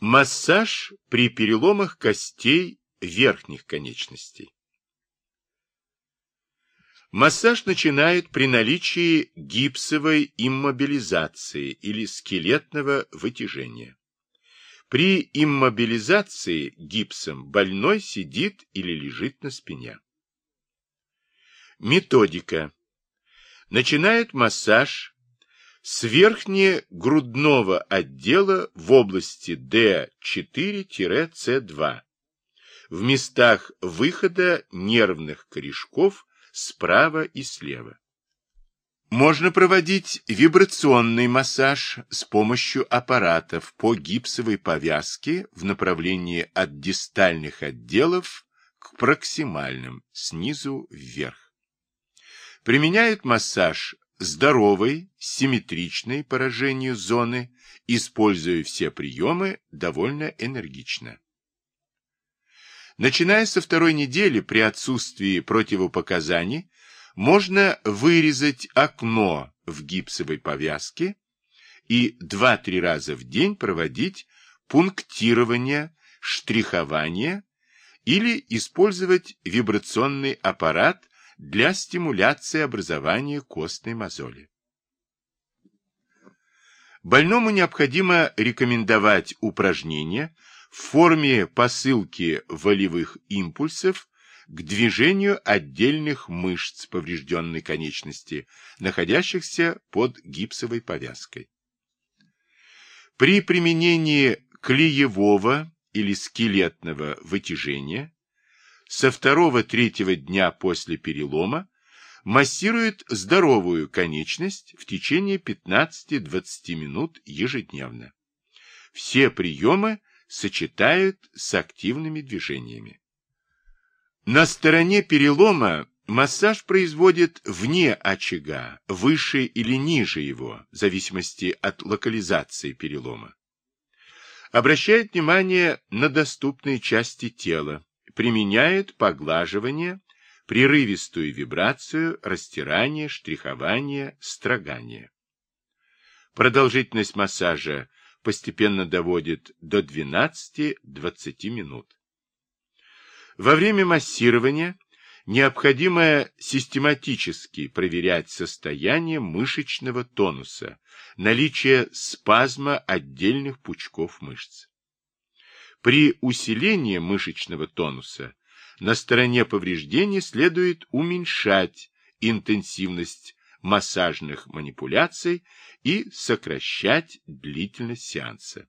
Массаж при переломах костей верхних конечностей. Массаж начинают при наличии гипсовой иммобилизации или скелетного вытяжения. При иммобилизации гипсом больной сидит или лежит на спине. Методика. Начинает массаж с верхнегрудного отдела в области D4-C2 в местах выхода нервных корешков справа и слева. Можно проводить вибрационный массаж с помощью аппаратов по гипсовой повязке в направлении от дистальных отделов к проксимальным, снизу вверх. Применяют массаж здоровой, симметричной поражению зоны, используя все приемы довольно энергично. Начиная со второй недели при отсутствии противопоказаний, можно вырезать окно в гипсовой повязке и 2-3 раза в день проводить пунктирование, штрихование или использовать вибрационный аппарат для стимуляции образования костной мозоли. Больному необходимо рекомендовать упражнения в форме посылки волевых импульсов к движению отдельных мышц поврежденной конечности, находящихся под гипсовой повязкой. При применении клеевого или скелетного вытяжения со второго-третьего дня после перелома массирует здоровую конечность в течение 15-20 минут ежедневно. Все приемы сочетают с активными движениями. На стороне перелома массаж производит вне очага, выше или ниже его, в зависимости от локализации перелома. Обращает внимание на доступные части тела, применяет поглаживание, прерывистую вибрацию, растирание, штрихование, строгание. Продолжительность массажа постепенно доводит до 12-20 минут. Во время массирования необходимо систематически проверять состояние мышечного тонуса, наличие спазма отдельных пучков мышц. При усилении мышечного тонуса на стороне повреждения следует уменьшать интенсивность массажных манипуляций и сокращать длительность сеанса.